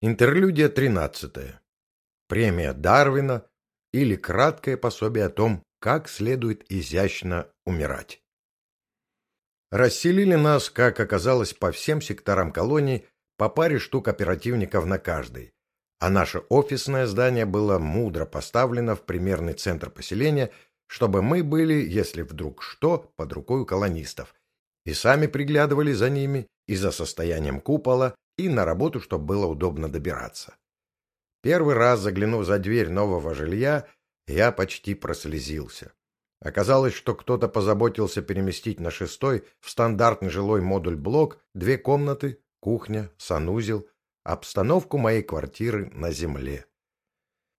Интерлюдия 13. Премия Дарвина или краткое пособие о том, как следует изящно умирать. Расселили нас, как оказалось, по всем секторам колонии, по паре штук оперативников на каждый, а наше офисное здание было мудро поставлено в примерный центр поселения, чтобы мы были, если вдруг что, под рукой у колонистов, и сами приглядывали за ними и за состоянием купола, и на работу, чтобы было удобно добираться. Первый раз, заглянув за дверь нового жилья, я почти прослезился. Оказалось, что кто-то позаботился переместить на шестой в стандартный жилой модуль-блок две комнаты, кухня, санузел, обстановку моей квартиры на земле.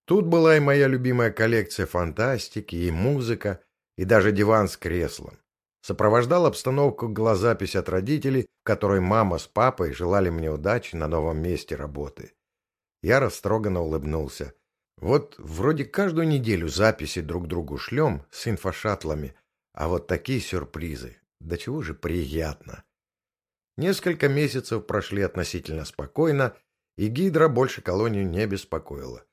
Тут была и моя любимая коллекция фантастики, и музыка, и даже диван с креслом сопровождал обстановку глазапись от родителей, которой мама с папой желали мне удачи на новом месте работы. Я растроганно улыбнулся. Вот вроде каждую неделю записи друг другу шлем с инфошатлами, а вот такие сюрпризы. Да чего же приятно. Несколько месяцев прошли относительно спокойно, и гидра больше колонию не беспокоила.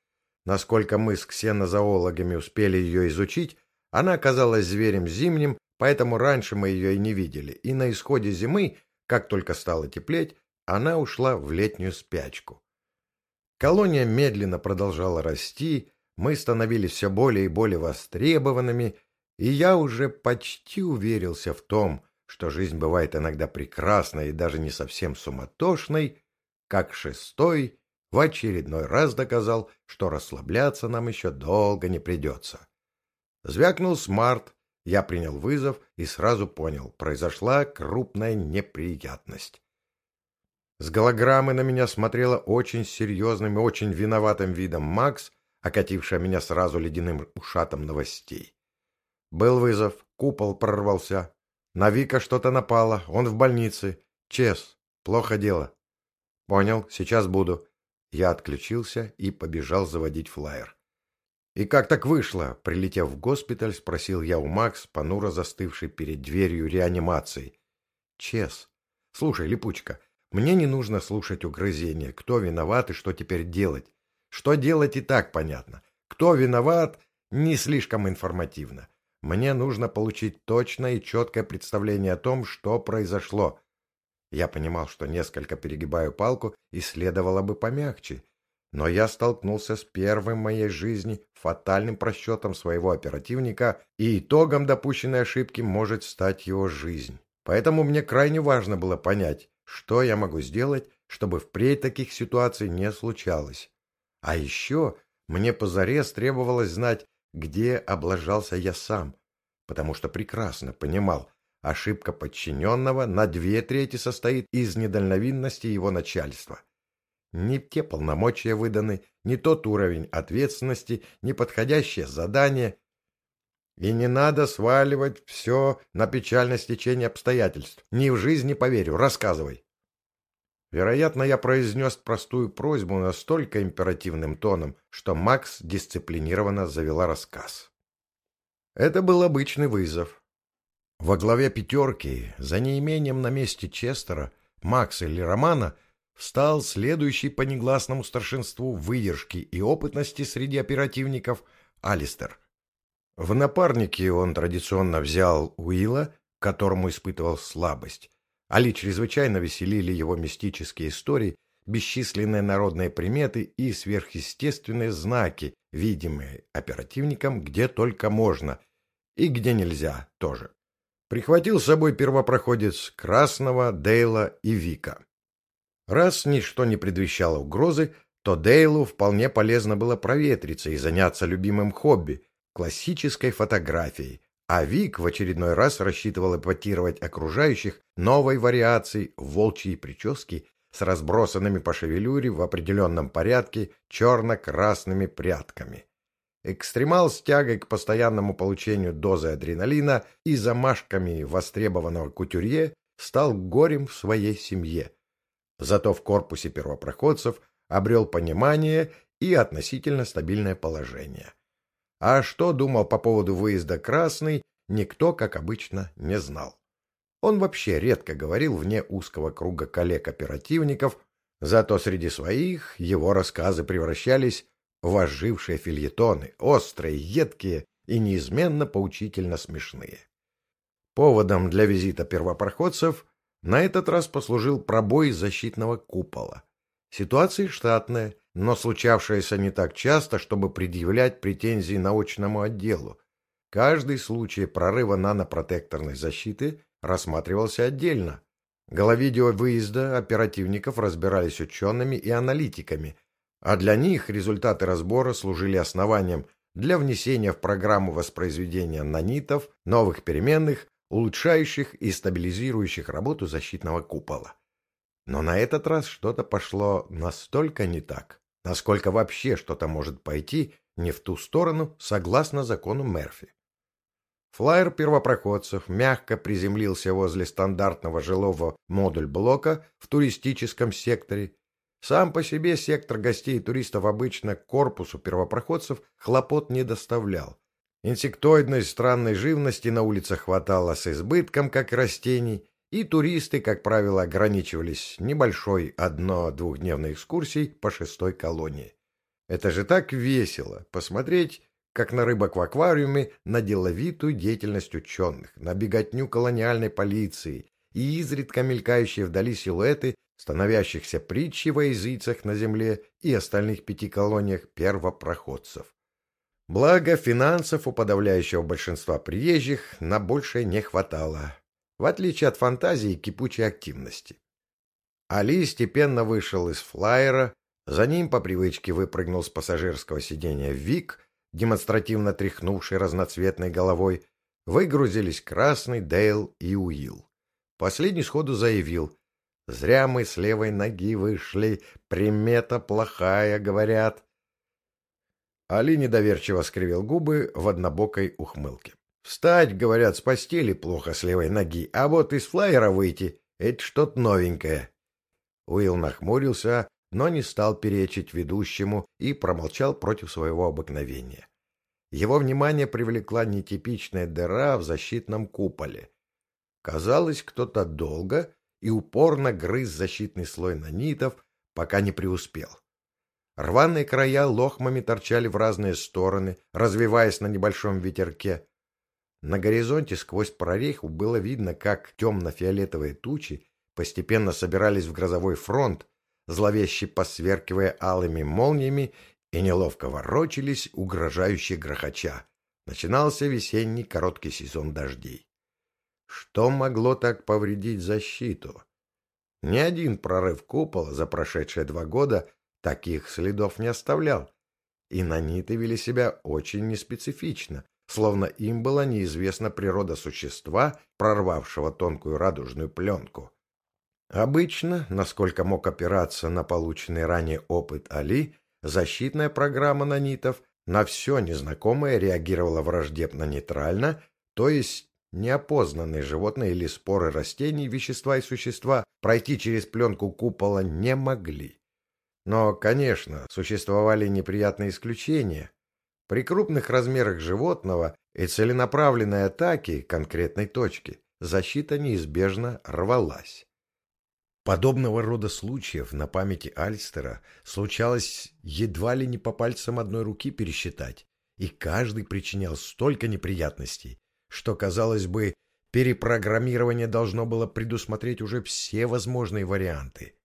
Насколько мы с ксенозоологами успели ее изучить, она оказалась зверем зимним поэтому раньше мы ее и не видели, и на исходе зимы, как только стало теплеть, она ушла в летнюю спячку. Колония медленно продолжала расти, мы становились все более и более востребованными, и я уже почти уверился в том, что жизнь бывает иногда прекрасной и даже не совсем суматошной, как шестой в очередной раз доказал, что расслабляться нам еще долго не придется. Звякнул смарт, я принял вызов и сразу понял, произошла крупная неприятность. С голограммы на меня смотрела очень серьезным и очень виноватым видом Макс, окатившая меня сразу ледяным ушатом новостей. Был вызов, купол прорвался. На Вика что-то напало, он в больнице. Чес, плохо дело. Понял, сейчас буду. Я отключился и побежал заводить флаер. «И как так вышло?» Прилетев в госпиталь, спросил я у Макс, понуро застывший перед дверью реанимации. «Чес. Слушай, Липучка, мне не нужно слушать угрызения. Кто виноват и что теперь делать? Что делать и так понятно. Кто виноват, не слишком информативно. Мне нужно получить точное и четкое представление о том, что произошло». Я понимал, что несколько перегибаю палку и следовало бы помягче, но я столкнулся с первым в моей жизни фатальным просчетом своего оперативника, и итогом допущенной ошибки может стать его жизнь. Поэтому мне крайне важно было понять, что я могу сделать, чтобы впредь таких ситуаций не случалось. А еще мне позарез требовалось знать, где облажался я сам, потому что прекрасно понимал, ошибка подчиненного на две трети состоит из недальновидности его начальства. Не те полномочия выданы, не тот уровень ответственности, не подходящее задание. И не надо сваливать все на печальное стечение обстоятельств. Ни в жизни поверю, рассказывай. Вероятно, я произнес простую просьбу настолько императивным тоном, что Макс дисциплинированно завела рассказ. Это был обычный вызов. Во главе пятерки, за неимением на месте Честера, Макса или Романа – встал следующий по негласному старшинству выдержки и опытности среди оперативников Алистер. В напарнике он традиционно взял Уилла, которому испытывал слабость. Али чрезвычайно веселили его мистические истории, бесчисленные народные приметы и сверхъестественные знаки, видимые оперативникам где только можно и где нельзя тоже. Прихватил с собой первопроходец Красного, Дейла и Вика. Раз ничто не предвещало угрозы, то Дейлу вполне полезно было проветриться и заняться любимым хобби – классической фотографией, а Вик в очередной раз рассчитывал эпатировать окружающих новой вариацией волчьей прически с разбросанными по шевелюре в определенном порядке черно-красными прядками. Экстремал с тягой к постоянному получению дозы адреналина и замашками востребованного кутюрье стал горем в своей семье – Зато в корпусе первопроходцев обрел понимание и относительно стабильное положение. А что думал по поводу выезда Красный, никто, как обычно, не знал. Он вообще редко говорил вне узкого круга коллег-оперативников, Зато среди своих его рассказы превращались в ожившие фильетоны, острые, едкие и неизменно поучительно смешные. Поводом для визита первопроходцев на этот раз послужил пробой защитного купола. Ситуация штатная, но случавшаяся не так часто, чтобы предъявлять претензии научному отделу. Каждый случай прорыва нанопротекторной защиты рассматривался отдельно. Головидео выезда оперативников разбирались учеными и аналитиками, а для них результаты разбора служили основанием для внесения в программу воспроизведения нанитов новых переменных, улучшающих и стабилизирующих работу защитного купола. Но на этот раз что-то пошло настолько не так, насколько вообще что-то может пойти не в ту сторону, согласно закону Мерфи. Флайер первопроходцев мягко приземлился возле стандартного жилого модуль-блока в туристическом секторе сам по себе сектор гостей и туристов обычно корпусу первопроходцев хлопот не доставлял. Инсектоидной странной живности на улицах хватало с избытком, как растений, и туристы, как правило, ограничивались небольшой одно-двухдневной экскурсией по шестой колонии. Это же так весело — посмотреть, как на рыбок в аквариуме, на деловитую деятельность ученых, на беготню колониальной полиции и изредка мелькающие вдали силуэты становящихся притчей во языцах на земле и остальных пяти колониях первопроходцев. Благо, финансов у подавляющего большинства приезжих на большее не хватало, в отличие от фантазии и кипучей активности. Али степенно вышел из флайера, за ним по привычке выпрыгнул с пассажирского сиденья Вик, демонстративно тряхнувший разноцветной головой, выгрузились Красный, Дейл и Уилл. Последний сходу заявил, Зря мы с левой ноги вышли, примета плохая, говорят. Али недоверчиво скривил губы в однобокой ухмылке. Встать, говорят, с постели плохо с левой ноги, а вот из флайера выйти — это что-то новенькое. Уилл нахмурился, но не стал перечить ведущему и промолчал против своего обыкновения. Его внимание привлекла нетипичная дыра в защитном куполе. Казалось, кто-то долго и упорно грыз защитный слой нанитов, пока не преуспел. Рваные края лохмами торчали в разные стороны, развиваясь на небольшом ветерке. На горизонте сквозь прореху было видно, как темно-фиолетовые тучи постепенно собирались в грозовой фронт, зловеще посверкивая алыми молниями и неловко ворочались, угрожающие грохоча. Начинался весенний короткий сезон дождей. Что могло так повредить защиту? Ни один прорыв купола за прошедшие два года таких следов не оставлял. И наниты вели себя очень неспецифично, словно им была неизвестна природа существа, прорвавшего тонкую радужную пленку. Обычно, насколько мог опираться на полученный ранее опыт Али, защитная программа нанитов на все незнакомое реагировала враждебно-нейтрально, то есть Неопознанные животные или споры растений, вещества и существа пройти через пленку купола не могли. Но, конечно, существовали неприятные исключения. При крупных размерах животного и целенаправленной атаке конкретной точки защита неизбежно рвалась. Подобного рода случаев на памяти Альстера случалось едва ли не по пальцам одной руки пересчитать, и каждый причинял столько неприятностей, что, казалось бы, перепрограммирование должно было предусмотреть уже все возможные варианты.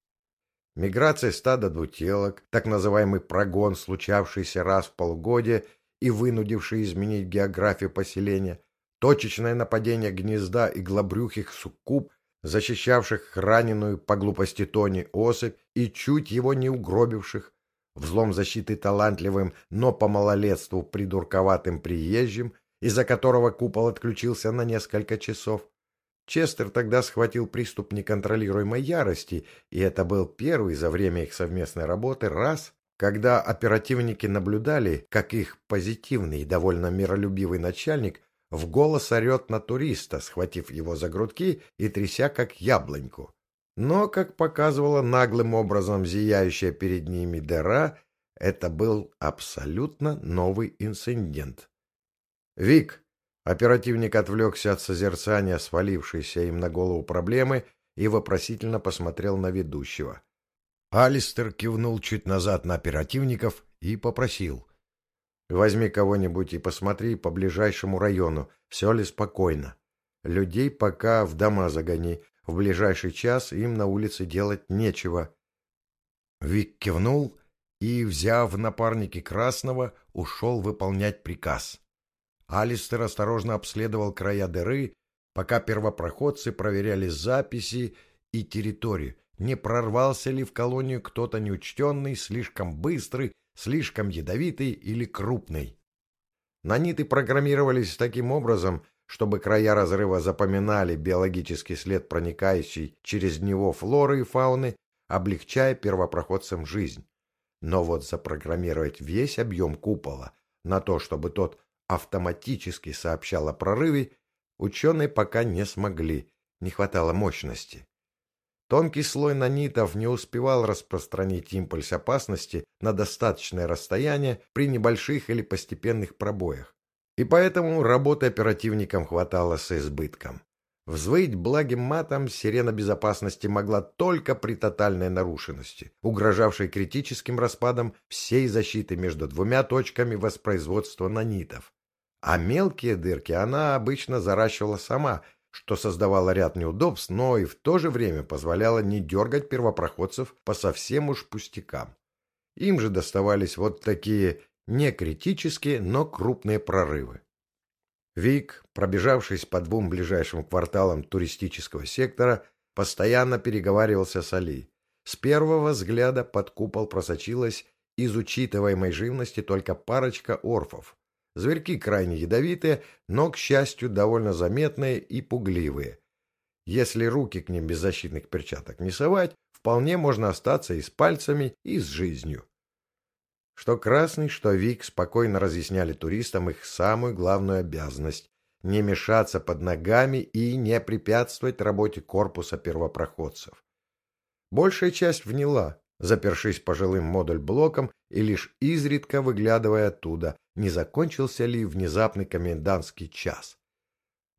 Миграция стада двутелок, так называемый прогон, случавшийся раз в полгодие и вынудивший изменить географию поселения, точечное нападение гнезда иглобрюхих суккуб, защищавших раненую по глупости Тони особь и чуть его не угробивших, взлом защиты талантливым, но по малолетству придурковатым приезжим, из-за которого купол отключился на несколько часов. Честер тогда схватил приступ неконтролируемой ярости, и это был первый за время их совместной работы раз, когда оперативники наблюдали, как их позитивный и довольно миролюбивый начальник в голос орет на туриста, схватив его за грудки и тряся как яблоньку. Но, как показывала наглым образом зияющая перед ними дыра, это был абсолютно новый инцидент. «Вик!» Оперативник отвлекся от созерцания свалившейся им на голову проблемы и вопросительно посмотрел на ведущего. Алистер кивнул чуть назад на оперативников и попросил. «Возьми кого-нибудь и посмотри по ближайшему району, все ли спокойно. Людей пока в дома загони, в ближайший час им на улице делать нечего». Вик кивнул и, взяв напарники Красного, ушел выполнять приказ. Алистер осторожно обследовал края дыры, пока первопроходцы проверяли записи и территорию, не прорвался ли в колонию кто-то неучтенный, слишком быстрый, слишком ядовитый или крупный. Наниты программировались таким образом, чтобы края разрыва запоминали биологический след, проникающий через него флоры и фауны, облегчая первопроходцам жизнь. Но вот запрограммировать весь объем купола на то, чтобы тот автоматически сообщал о прорыве, ученые пока не смогли, не хватало мощности. Тонкий слой нанитов не успевал распространить импульс опасности на достаточное расстояние при небольших или постепенных пробоях. И поэтому работы оперативникам хватало с избытком. Взвыть благим матом сирена безопасности могла только при тотальной нарушенности, угрожавшей критическим распадом всей защиты между двумя точками воспроизводства нанитов. А мелкие дырки она обычно заращивала сама, что создавало ряд неудобств, но и в то же время позволяло не дергать первопроходцев по совсем уж пустякам. Им же доставались вот такие не критические, но крупные прорывы. Вик, пробежавшись по двум ближайшим кварталам туристического сектора, постоянно переговаривался с Али. С первого взгляда под купол просочилась из учитываемой живности только парочка орфов. Зверьки крайне ядовитые, но, к счастью, довольно заметные и пугливые. Если руки к ним без защитных перчаток не совать, вполне можно остаться и с пальцами, и с жизнью. Что Красный, что Вик спокойно разъясняли туристам их самую главную обязанность – не мешаться под ногами и не препятствовать работе корпуса первопроходцев. Большая часть вняла, запершись пожилым модуль-блоком и лишь изредка выглядывая оттуда, не закончился ли внезапный комендантский час.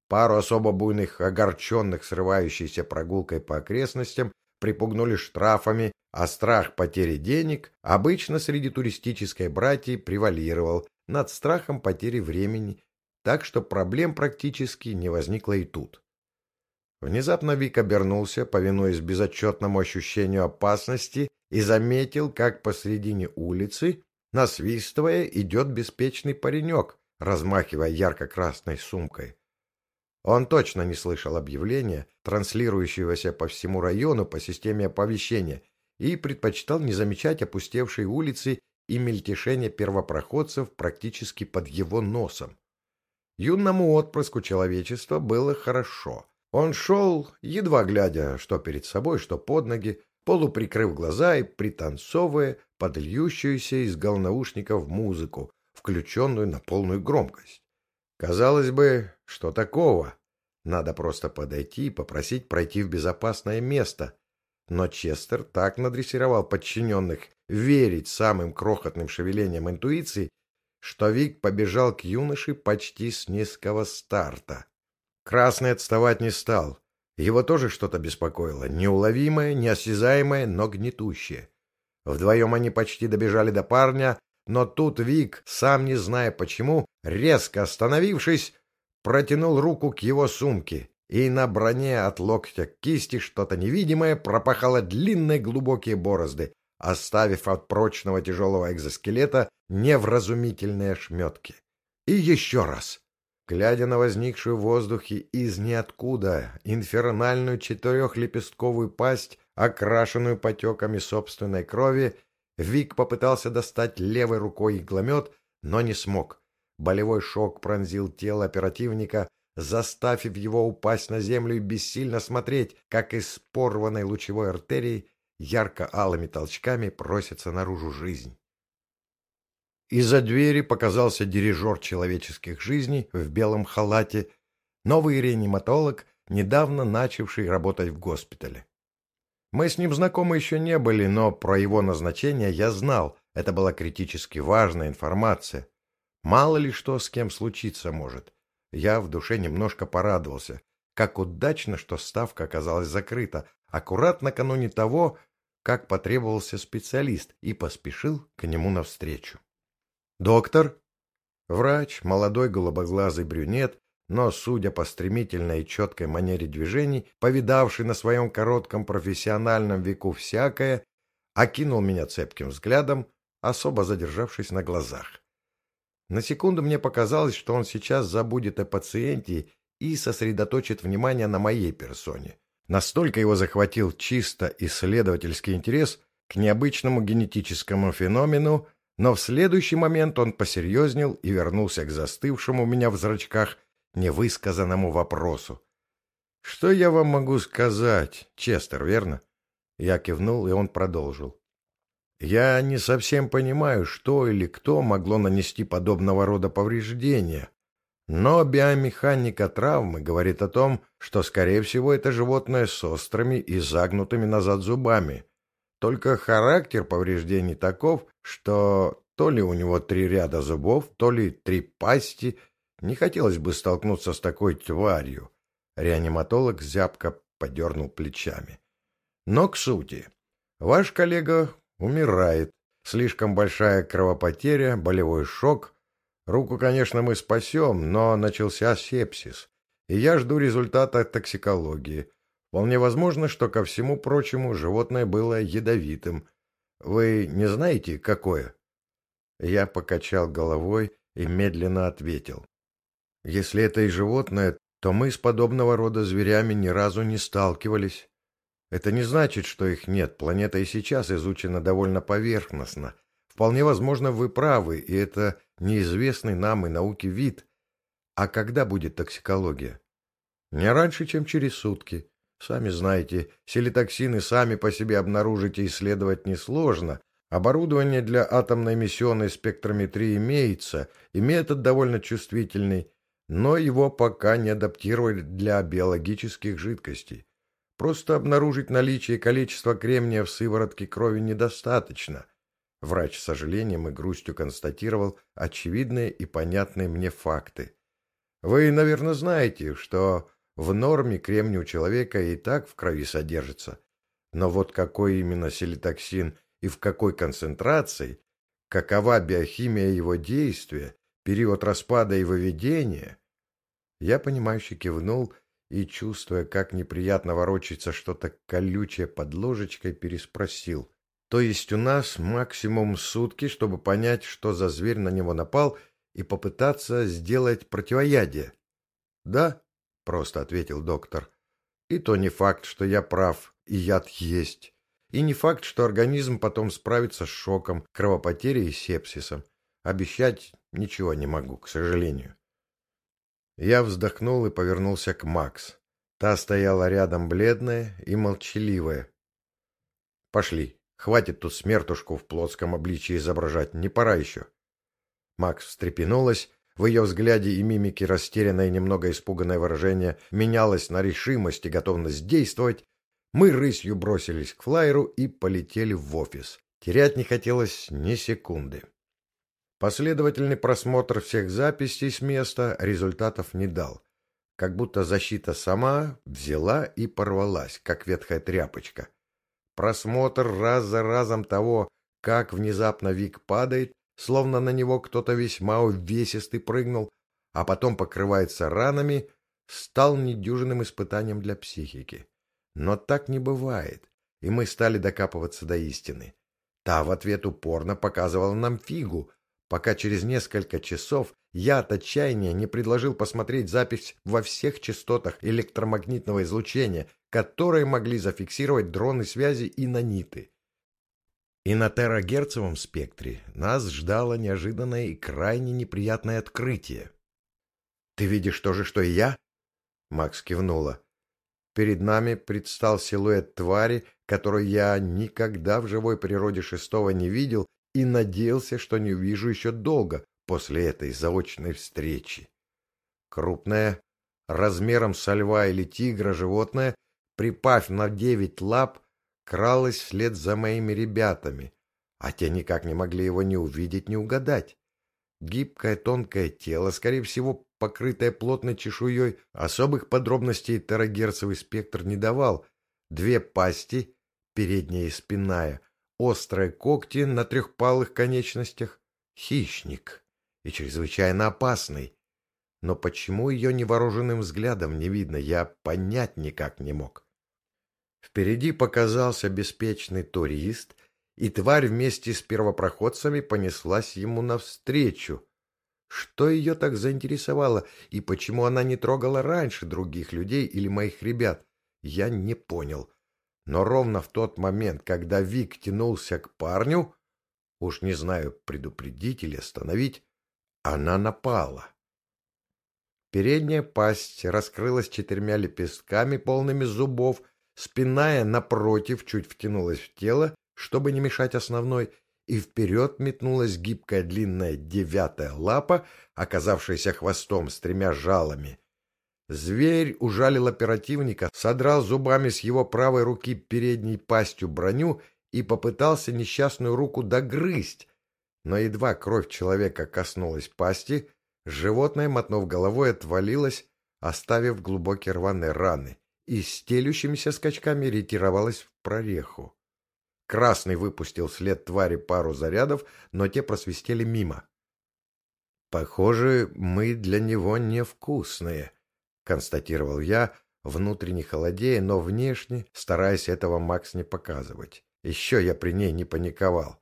Пару особо буйных, огорченных, срывающейся прогулкой по окрестностям, припугнули штрафами, а страх потери денег обычно среди туристической братьи превалировал над страхом потери времени, так что проблем практически не возникло и тут. Внезапно Вик обернулся, повинуясь безотчетному ощущению опасности, и заметил, как посредине улицы, насвистывая, идет беспечный паренек, размахивая ярко-красной сумкой. Он точно не слышал объявления, транслирующегося по всему району по системе оповещения, и предпочитал не замечать опустевшей улицы и мельтешения первопроходцев практически под его носом. Юному отпрыску человечества было хорошо. Он шел, едва глядя, что перед собой, что под ноги, полуприкрыв глаза и пританцовывая под льющуюся из голнаушников музыку, включенную на полную громкость. Казалось бы, что такого? Надо просто подойти и попросить пройти в безопасное место. Но Честер так надрессировал подчиненных верить самым крохотным шевелениям интуиции, что Вик побежал к юноше почти с низкого старта. Красный отставать не стал. Его тоже что-то беспокоило, неуловимое, неосязаемое, но гнетущее. Вдвоем они почти добежали до парня, но тут Вик, сам не зная почему, резко остановившись, протянул руку к его сумке, и на броне от локтя к кисти что-то невидимое пропахало длинные глубокие борозды, оставив от прочного тяжелого экзоскелета невразумительные ошметки. И еще раз. Глядя на возникшую в воздухе из ниоткуда инфернальную четырехлепестковую пасть, окрашенную потеками собственной крови, Вик попытался достать левой рукой игломет, но не смог. Болевой шок пронзил тело оперативника, заставив его упасть на землю и бессильно смотреть, как из порванной лучевой артерии ярко-алыми толчками просится наружу жизнь. Из-за двери показался дирижер человеческих жизней в белом халате, новый реаниматолог, недавно начавший работать в госпитале. Мы с ним знакомы еще не были, но про его назначение я знал. Это была критически важная информация. Мало ли что с кем случиться может. Я в душе немножко порадовался. Как удачно, что ставка оказалась закрыта. Аккурат накануне того, как потребовался специалист, и поспешил к нему навстречу. «Доктор?» Врач, молодой голубоглазый брюнет, но, судя по стремительной и четкой манере движений, повидавший на своем коротком профессиональном веку всякое, окинул меня цепким взглядом, особо задержавшись на глазах. На секунду мне показалось, что он сейчас забудет о пациенте и сосредоточит внимание на моей персоне. Настолько его захватил чисто исследовательский интерес к необычному генетическому феномену, но в следующий момент он посерьезнел и вернулся к застывшему у меня в зрачках невысказанному вопросу. «Что я вам могу сказать, Честер, верно?» Я кивнул, и он продолжил. «Я не совсем понимаю, что или кто могло нанести подобного рода повреждения, но биомеханика травмы говорит о том, что, скорее всего, это животное с острыми и загнутыми назад зубами. Только характер повреждений таков, что то ли у него три ряда зубов, то ли три пасти. Не хотелось бы столкнуться с такой тварью. Реаниматолог зябко подернул плечами. Но к сути. Ваш коллега умирает. Слишком большая кровопотеря, болевой шок, Руку, конечно, мы спасем, но начался сепсис, и я жду результата токсикологии. Вполне возможно, что, ко всему прочему, животное было ядовитым. Вы не знаете, какое? Я покачал головой и медленно ответил. Если это и животное, то мы с подобного рода зверями ни разу не сталкивались. Это не значит, что их нет. Планета и сейчас изучена довольно поверхностно. Вполне возможно, вы правы, и это неизвестный нам и науке вид. А когда будет токсикология? Не раньше, чем через сутки. Сами знаете, селитоксины сами по себе обнаружить и исследовать несложно. Оборудование для атомной эмиссионной спектрометрии имеется, и метод довольно чувствительный, но его пока не адаптировали для биологических жидкостей. Просто обнаружить наличие и количество кремния в сыворотке крови недостаточно – Врач с сожалением и грустью констатировал очевидные и понятные мне факты. Вы, наверное, знаете, что в норме кремний у человека и так в крови содержится. Но вот какой именно селитоксин и в какой концентрации, какова биохимия его действия, период распада и выведения, я, понимающе кивнул и, чувствуя, как неприятно ворочается что-то колючее под ложечкой, переспросил. То есть у нас максимум сутки, чтобы понять, что за зверь на него напал, и попытаться сделать противоядие. Да, просто ответил доктор. И то не факт, что я прав, и яд есть. И не факт, что организм потом справится с шоком, кровопотерей и сепсисом. Обещать ничего не могу, к сожалению. Я вздохнул и повернулся к Макс. Та стояла рядом бледная и молчаливая. «Пошли», Хватит тут смертушку в плотском обличии изображать, не пора еще. Макс встрепенулась, в ее взгляде и мимике растерянное и немного испуганное выражение менялось на решимость и готовность действовать. Мы рысью бросились к флайеру и полетели в офис. Терять не хотелось ни секунды. Последовательный просмотр всех записей с места результатов не дал. Как будто защита сама взяла и порвалась, как ветхая тряпочка. Просмотр раз за разом того, как внезапно Вик падает, словно на него кто-то весьма увесистый прыгнул, а потом покрывается ранами, стал недюжинным испытанием для психики. Но так не бывает, и мы стали докапываться до истины. Та в ответ упорно показывала нам фигу, пока через несколько часов я от отчаяния не предложил посмотреть запись во всех частотах электромагнитного излучения, которые могли зафиксировать дроны связи и наниты. И на терагерцевом спектре нас ждало неожиданное и крайне неприятное открытие. «Ты видишь то же, что и я?» Макс кивнула. Перед нами предстал силуэт твари, которую я никогда в живой природе шестого не видел и надеялся, что не увижу еще долго после этой заочной встречи. Крупное, размером со льва или тигра животное припав на девять лап, кралась вслед за моими ребятами, а те никак не могли его ни увидеть, ни угадать. Гибкое тонкое тело, скорее всего, покрытое плотной чешуей, особых подробностей терагерцевый спектр не давал. Две пасти, передняя и спинная, острые когти на трехпалых конечностях. Хищник и чрезвычайно опасный. Но почему ее невооруженным взглядом не видно, я понять никак не мог. Впереди показался беспечный турист, и тварь вместе с первопроходцами понеслась ему навстречу. Что ее так заинтересовало, и почему она не трогала раньше других людей или моих ребят, я не понял. Но ровно в тот момент, когда Вик тянулся к парню, уж не знаю, предупредить или остановить, она напала. Передняя пасть раскрылась четырьмя лепестками, полными зубов, спинная, напротив, чуть втянулась в тело, чтобы не мешать основной, и вперед метнулась гибкая длинная девятая лапа, оказавшаяся хвостом с тремя жалами. Зверь ужалил оперативника, содрал зубами с его правой руки передней пастью броню и попытался несчастную руку догрызть. Но едва кровь человека коснулась пасти, животное, мотнув головой, отвалилось, оставив глубокие рваные раны, и стелющимися скачками ретировалось в прореху. Красный выпустил след твари пару зарядов, но те просвистели мимо. «Похоже, мы для него невкусные», — констатировал я, внутренне холодея, но внешне стараясь этого Макс не показывать. Еще я при ней не паниковал.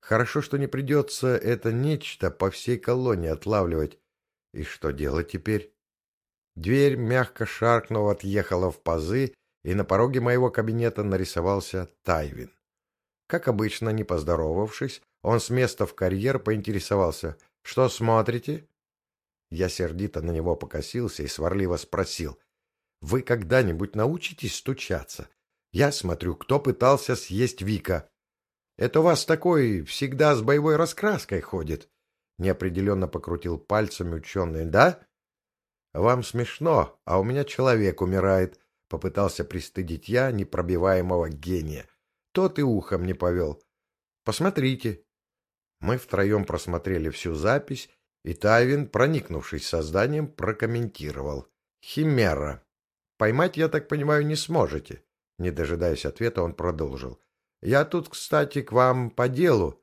Хорошо, что не придется это нечто по всей колонии отлавливать. И что делать теперь? Дверь, мягко шаркнув, отъехала в пазы, и на пороге моего кабинета нарисовался Тайвин. Как обычно, не поздоровавшись, он с места в карьер поинтересовался. «Что смотрите?» Я сердито на него покосился и сварливо спросил. «Вы когда-нибудь научитесь стучаться? Я смотрю, кто пытался съесть Вика». «Это у вас такой всегда с боевой раскраской ходит?» Неопределенно покрутил пальцами ученый. «Да?» «Вам смешно, а у меня человек умирает», — попытался пристыдить я непробиваемого гения. Тот и ухом не повел. Посмотрите. Мы втроем просмотрели всю запись, и Тайвин, проникнувшись созданием, прокомментировал. Химера. Поймать, я так понимаю, не сможете. Не дожидаясь ответа, он продолжил. Я тут, кстати, к вам по делу.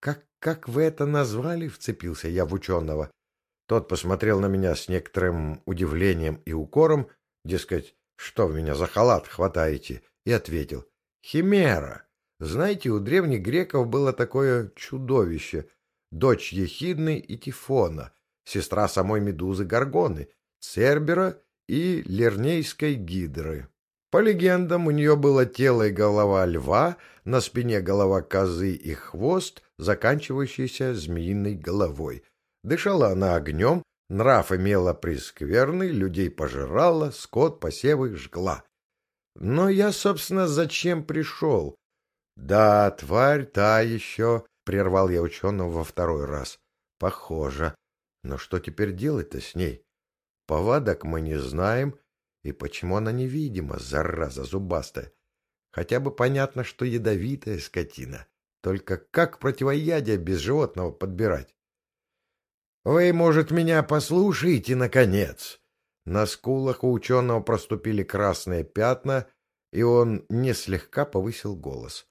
Как, как вы это назвали? Вцепился я в ученого. Тот посмотрел на меня с некоторым удивлением и укором, дескать, что вы меня за халат хватаете, и ответил. Химера. Знаете, у древних греков было такое чудовище, дочь Ехидны и Тифона, сестра самой Медузы Горгоны, Цербера и Лернейской Гидры. По легендам, у нее было тело и голова льва, на спине голова козы и хвост, заканчивающийся змеиной головой. Дышала она огнем, нрав имела прескверный, людей пожирала, скот посевы жгла. Но я, собственно, зачем пришел? Да, тварь та еще, — прервал я ученого во второй раз. Похоже. Но что теперь делать-то с ней? Повадок мы не знаем, и почему она невидима, зараза зубастая? Хотя бы понятно, что ядовитая скотина. Только как противоядие без животного подбирать? Вы, может, меня послушаете, наконец? На скулах у ученого проступили красные пятна, и он не слегка повысил голос.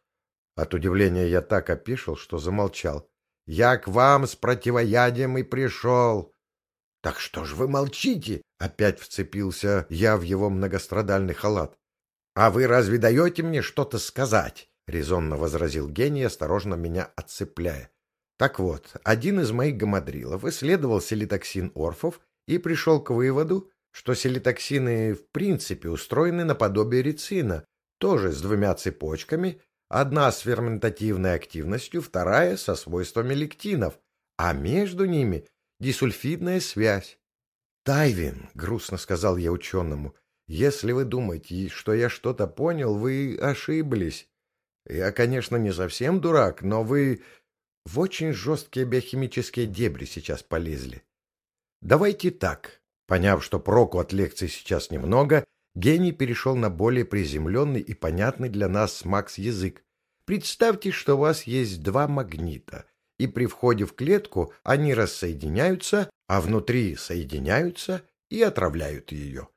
От удивления я так опешил, что замолчал. «Я к вам с противоядием и пришел!» «Так что ж вы молчите?» — опять вцепился я в его многострадальный халат. «А вы разве даете мне что-то сказать?» — резонно возразил гений, осторожно меня отцепляя. Так вот, один из моих гамадрилов исследовал селитоксин орфов и пришел к выводу, что селитоксины в принципе устроены наподобие рецина, тоже с двумя цепочками, одна с ферментативной активностью, вторая со свойствами лектинов, а между ними дисульфидная связь. «Тайвин», — грустно сказал я ученому, — «если вы думаете, что я что-то понял, вы ошиблись. Я, конечно, не совсем дурак, но вы в очень жесткие биохимические дебри сейчас полезли. Давайте так. Поняв, что проку от лекции сейчас немного, гений перешел на более приземленный и понятный для нас Макс язык. Представьте, что у вас есть два магнита, и при входе в клетку они рассоединяются, а внутри соединяются и отравляют ее.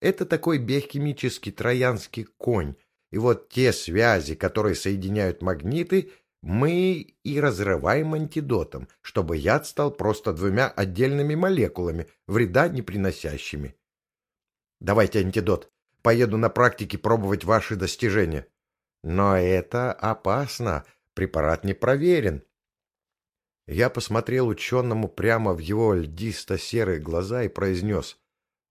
Это такой биохимический троянский конь, И вот те связи, которые соединяют магниты, мы и разрываем антидотом, чтобы яд стал просто двумя отдельными молекулами, вреда не приносящими. Давайте антидот. Поеду на практике пробовать ваши достижения. Но это опасно. Препарат не проверен. Я посмотрел ученому прямо в его льдисто-серые глаза и произнес.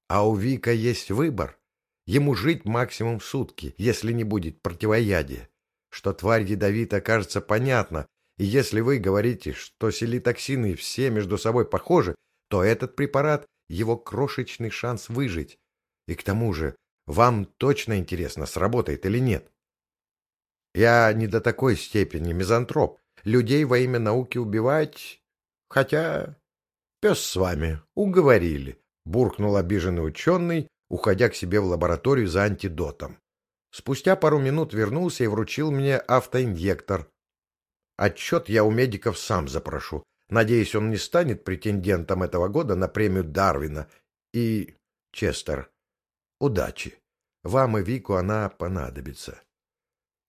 А у Вика есть выбор. Ему жить максимум сутки, если не будет противоядия. Что тварь ядовита, кажется понятно, и если вы говорите, что селитоксины все между собой похожи, то этот препарат — его крошечный шанс выжить. И к тому же, вам точно интересно, сработает или нет. Я не до такой степени мизантроп. Людей во имя науки убивать... Хотя... Пес с вами. Уговорили. Буркнул обиженный ученый, уходя к себе в лабораторию за антидотом. Спустя пару минут вернулся и вручил мне автоинъектор. Отчет я у медиков сам запрошу. Надеюсь, он не станет претендентом этого года на премию Дарвина. И, Честер, удачи. Вам и Вику она понадобится.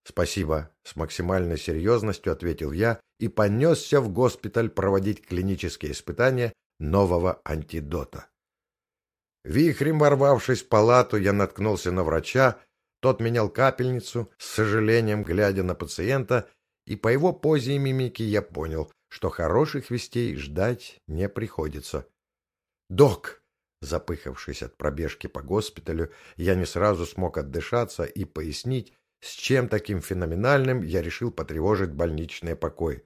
«Спасибо», — с максимальной серьезностью ответил я и понесся в госпиталь проводить клинические испытания нового антидота. Вихрем ворвавшись в палату, я наткнулся на врача, тот менял капельницу, с сожалением глядя на пациента, и по его позе и мимике я понял, что хороших вестей ждать не приходится. «Док!» Запыхавшись от пробежки по госпиталю, я не сразу смог отдышаться и пояснить, с чем таким феноменальным я решил потревожить больничный покой.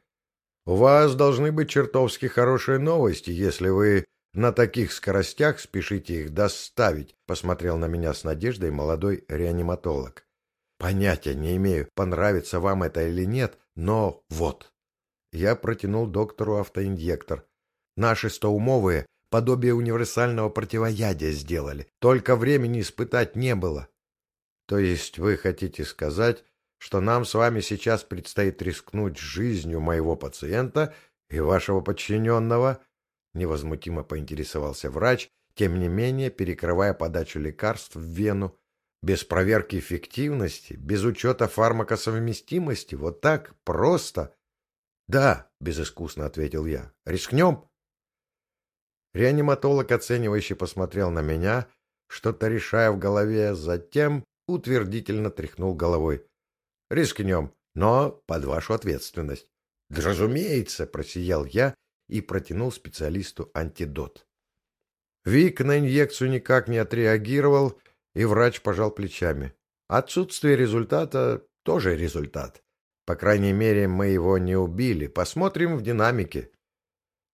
У вас должны быть чертовски хорошие новости, если вы на таких скоростях спешите их доставить, посмотрел на меня с надеждой молодой реаниматолог. Понятия не имею, понравится вам это или нет, но вот. Я протянул доктору автоинъектор. Наши стоумовые подобие универсального противоядия сделали, только времени испытать не было. То есть вы хотите сказать, что нам с вами сейчас предстоит рискнуть жизнью моего пациента и вашего подчиненного? Невозмутимо поинтересовался врач, тем не менее перекрывая подачу лекарств в вену. Без проверки эффективности, без учета фармакосовместимости, вот так, просто? Да, безыскусно ответил я. Рискнем? Реаниматолог оценивающе посмотрел на меня, что-то решая в голове, затем утвердительно тряхнул головой. «Рискнем, но под вашу ответственность». «Да разумеется!» — просиял я и протянул специалисту антидот. Вик на инъекцию никак не отреагировал, и врач пожал плечами. Отсутствие результата — тоже результат. По крайней мере, мы его не убили. Посмотрим в динамике.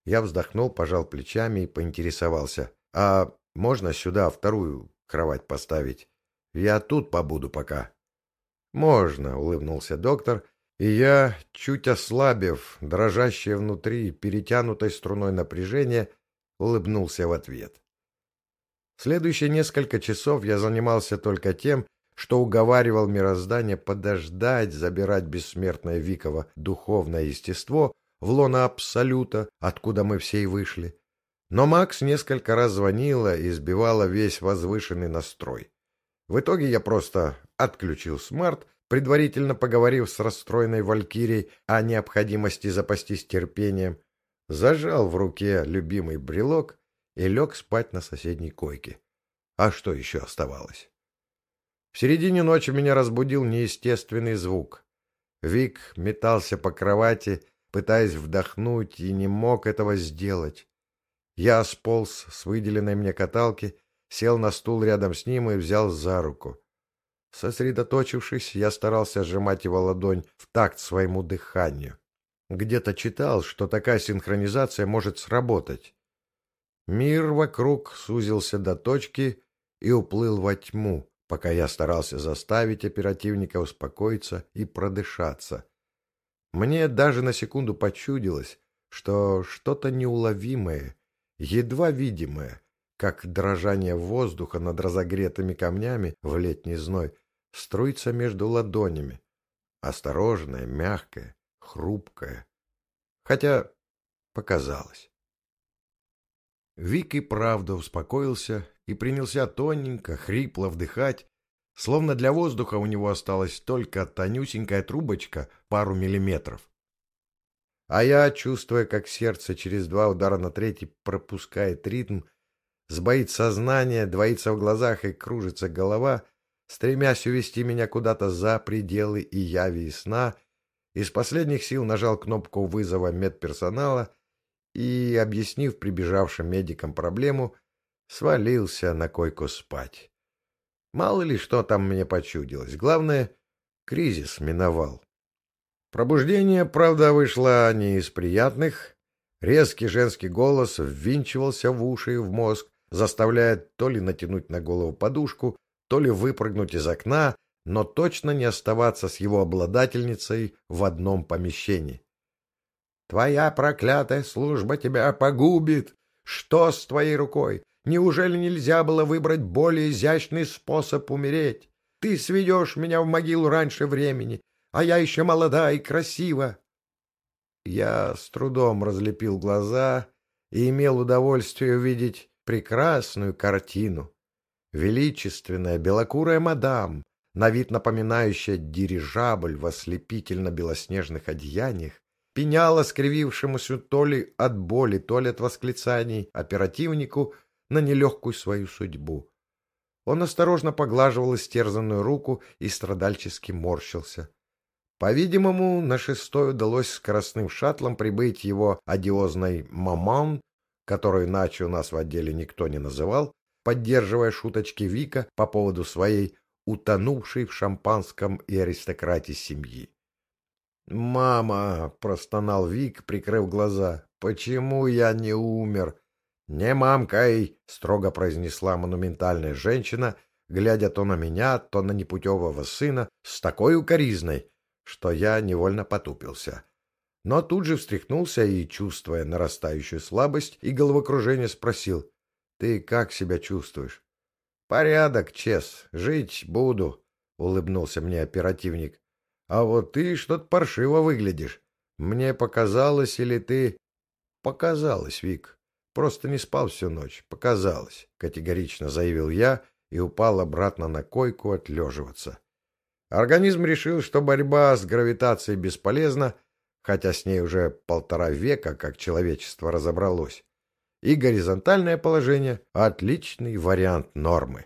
Я вздохнул, пожал плечами и поинтересовался. А можно сюда вторую кровать поставить? Я тут побуду пока. Можно, улыбнулся доктор, и я, чуть ослабев, дрожащее внутри, перетянутой струной напряжения, улыбнулся в ответ. Следующие несколько часов я занимался только тем, что уговаривал мироздание подождать забирать бессмертное Виково духовное естество в лоно Абсолюта, откуда мы все и вышли. Но Макс несколько раз звонила и сбивала весь возвышенный настрой. В итоге я просто отключил смарт, предварительно поговорив с расстроенной Валькирией о необходимости запастись терпением, зажал в руке любимый брелок и лег спать на соседней койке. А что еще оставалось? В середине ночи меня разбудил неестественный звук. Вик метался по кровати, пытаясь вдохнуть, и не мог этого сделать. Я сполз с выделенной мне каталки сел на стул рядом с ним и взял за руку. Сосредоточившись, я старался сжимать его ладонь в такт своему дыханию. Где-то читал, что такая синхронизация может сработать. Мир вокруг сузился до точки и уплыл во тьму, пока я старался заставить оперативника успокоиться и продышаться. Мне даже на секунду почудилось, что что-то неуловимое, едва видимое, как дрожание воздуха над разогретыми камнями в летний зной, струится между ладонями. Осторожное, мягкое, хрупкое. Хотя показалось. Вик и правда успокоился и принялся тоненько, хрипло вдыхать, Словно для воздуха у него осталась только тонюсенькая трубочка пару миллиметров. А я, чувствуя, как сердце через два удара на третий пропускает ритм, сбоит сознание, двоится в глазах и кружится голова, стремясь увести меня куда-то за пределы и яви и сна, из последних сил нажал кнопку вызова медперсонала и, объяснив прибежавшим медикам проблему, свалился на койку спать. Мало ли что там мне почудилось. Главное, кризис миновал. Пробуждение, правда, вышло не из приятных. Резкий женский голос ввинчивался в уши и в мозг, заставляя то ли натянуть на голову подушку, то ли выпрыгнуть из окна, но точно не оставаться с его обладательницей в одном помещении. «Твоя проклятая служба тебя погубит! Что с твоей рукой? Неужели нельзя было выбрать более изящный способ умереть? Ты сведешь меня в могилу раньше времени, а я еще молода и красива!» Я с трудом разлепил глаза и имел удовольствие увидеть прекрасную картину. Величественная белокурая мадам, на вид напоминающая дирижабль в ослепительно-белоснежных одеяниях, пеняла скривившемуся то ли от боли, то ли от восклицаний оперативнику на нелегкую свою судьбу. Он осторожно поглаживал истерзанную руку и страдальчески морщился. По-видимому, на шестой удалось скоростным шаттлом прибыть его одиозной «маман», которую иначе у нас в отделе никто не называл, поддерживая шуточки Вика по поводу своей утонувшей в шампанском и аристократии семьи. «Мама!» — простонал Вик, прикрыв глаза. «Почему я не умер?» «Не мамкой!» — строго произнесла монументальная женщина, глядя то на меня, то на непутевого сына с такой укоризной, что я невольно потупился. Но тут же встряхнулся и, чувствуя нарастающую слабость и головокружение, спросил, «Ты как себя чувствуешь?» «Порядок, Чес, жить буду», — улыбнулся мне оперативник. «А вот ты что-то паршиво выглядишь. Мне показалось, или ты...» «Показалось, Вик. Просто не спал всю ночь. Показалось», — категорично заявил я и упал обратно на койку отлеживаться. Организм решил, что борьба с гравитацией бесполезна, хотя с ней уже полтора века, как человечество разобралось и горизонтальное положение – отличный вариант нормы.